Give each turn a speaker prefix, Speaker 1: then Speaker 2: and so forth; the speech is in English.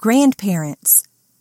Speaker 1: grandparents.